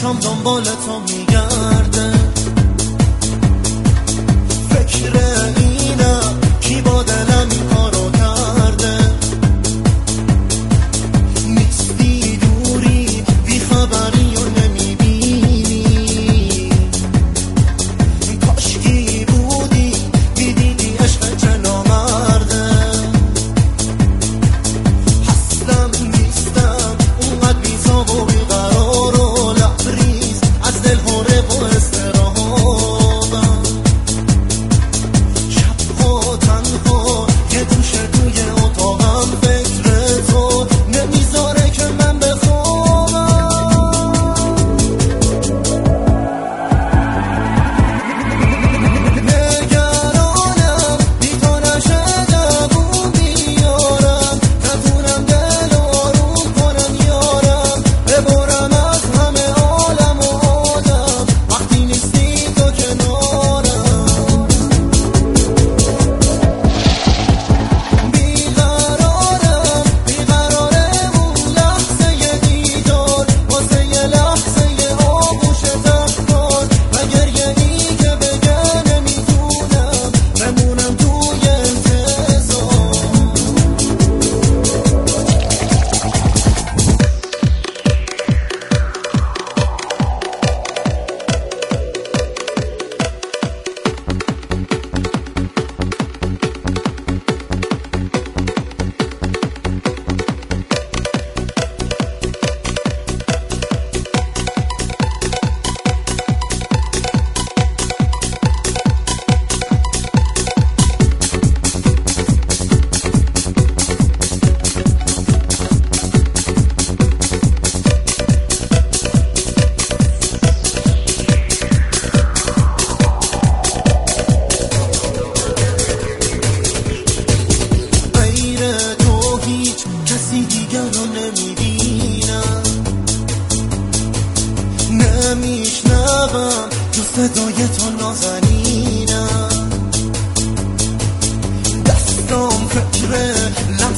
چشم دنبال تو میگرده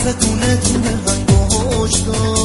لمس دونه دونه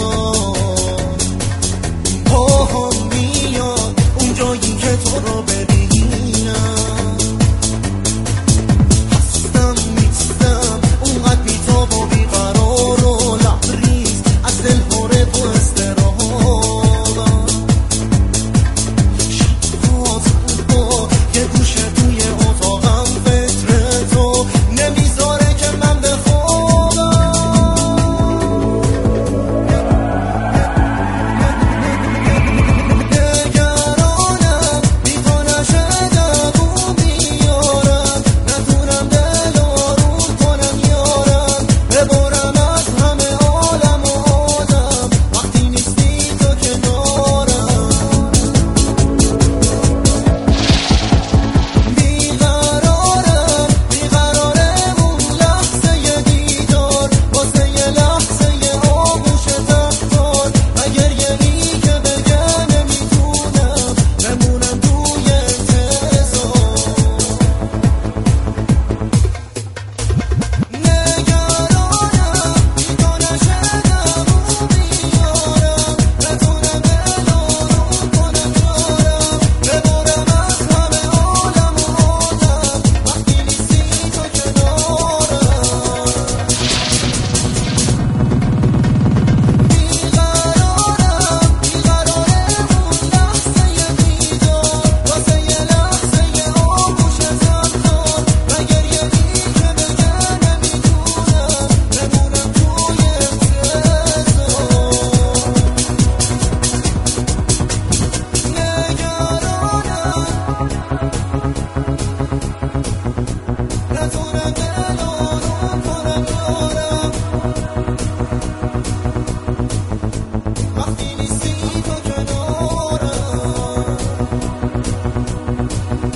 Here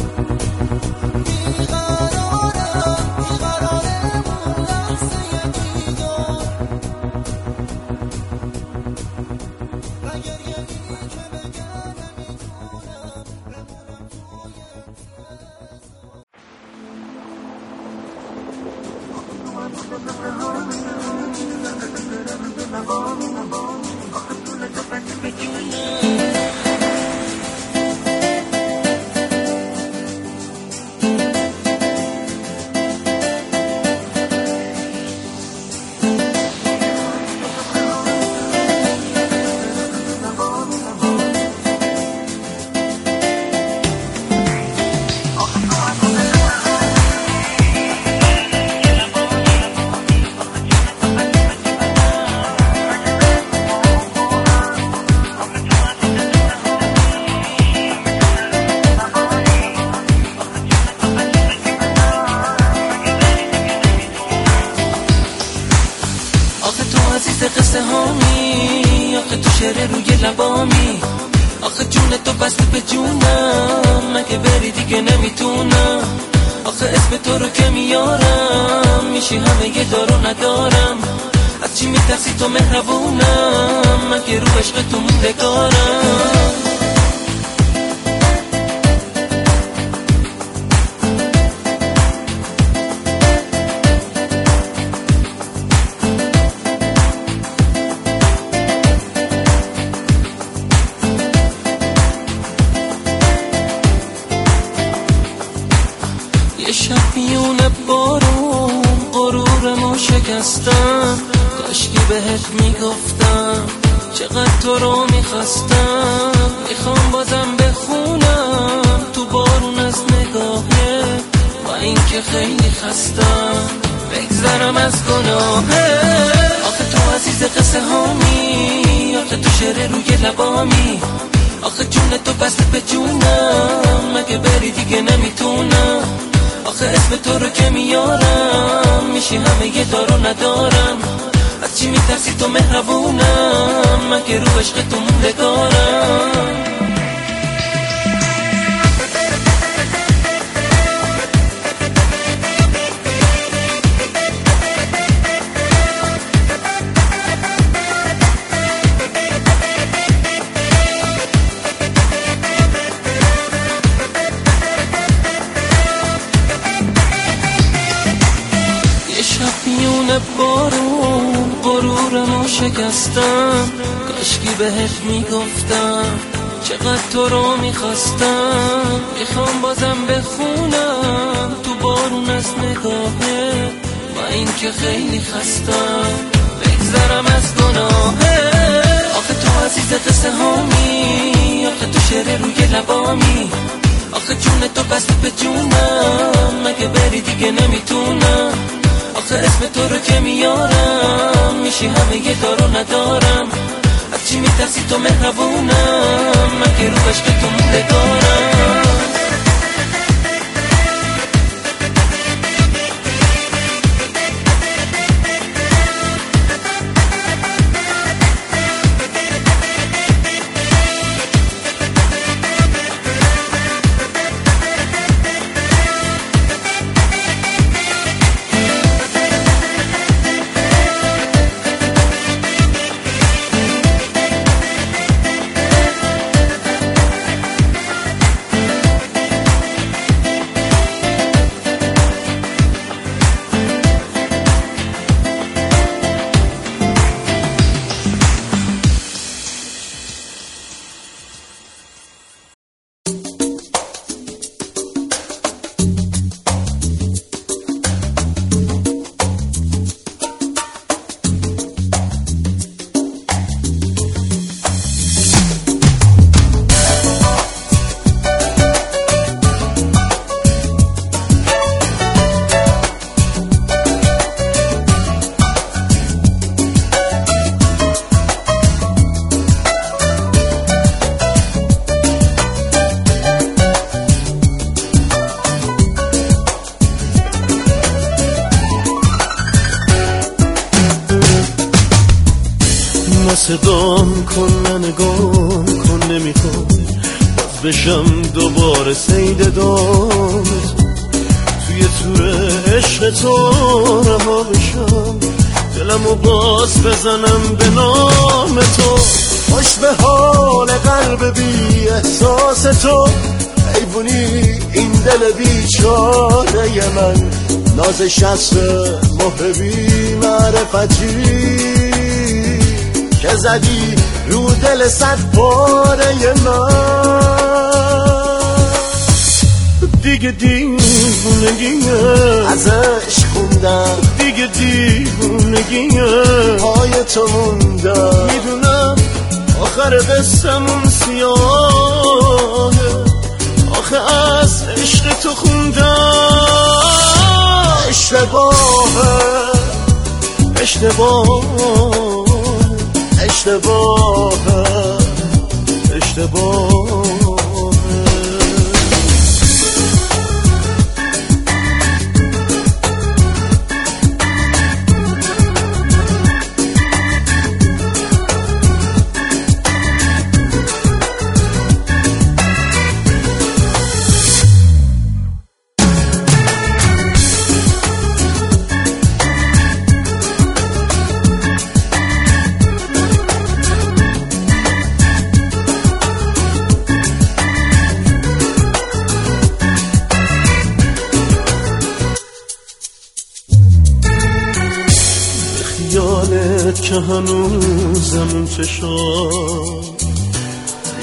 you go. اسم تو رو که میارم. میشی همه یه دارو ندارم. از چی میترسی تو مهربونم؟ مگه رو عشق تو موندگارم میونه بارون غرورمو شکستم. کاشکی بهت می‌گفتم چقدر تو رو می‌خواستم. می‌خوام بازم بخونم تو بارون از نگاهه. با اینکه خیلی خستم بگذرم از گناهه. آخه تو عزیز قصه هامی آخه تو شعر روی لبامی. آخه جون تو بسته به جونم مگه بری دیگه نمی‌تونم. آخه اسم تو رو که میارم میشی همه یه دارو ندارم. از چی میترسی تو مهربونم؟ مگه رو عشق تو موندگارم. بهت می‌گفتم چقدر تو رو می‌خواستم. می‌خوام بازم بخونم تو بارون از نگاهه. با اینکه خیلی خستم بگذرم از گناهه. آخه تو عزیز قصه هامی آخه تو شعر روی لبامی. آخه جون تو بسته به جونم مگه بری دیگه نمی‌تونم. آخه اسم تو رو که میارم میشی همه یه دارو ندارم. میترسی تو مهربونم مگه رو عشق تو موندگارم نه صدام کن نه نگام کن نمی‌خوام. باز بشم دوباره سید دام. توی تور عشق تو رها بشم. دلمو باز بزنم به نام تو. خوش به حال قلب بی احساس تو. حیوانی این دل بیچاره من. نازش از مهر بی معرفتی. که زدی رو دل صد پاره من. دیگه دیوونگیه ازش خوندم. دیگه دیوونگیه پای تو موندم. می‌دونم آخر قسمون سیاهه. آخه از عشق تو خوندم. اشتباهه. اشتباه اشتباه اشتباه. که هنوزم اون چشم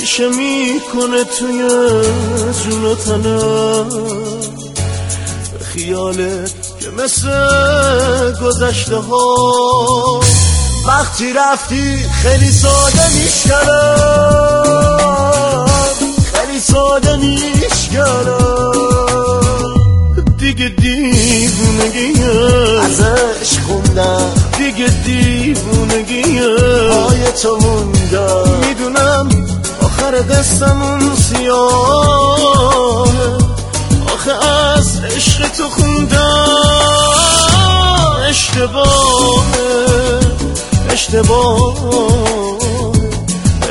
ریشه می‌کنه توی جون و تنم به خیالت که مثل گذشته ها. وقتی رفتی خیلی ساده میشکرم خیلی ساده میشکرم دیگه دیوونگیه ازش خوندم. دیگه دیوونگیه پای تو موندم. می‌دونم آخر دستمون سیاه. آخه از عشق تو خوندم. اشتباه. اشتباه.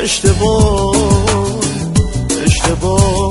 اشتباه. اشتباه.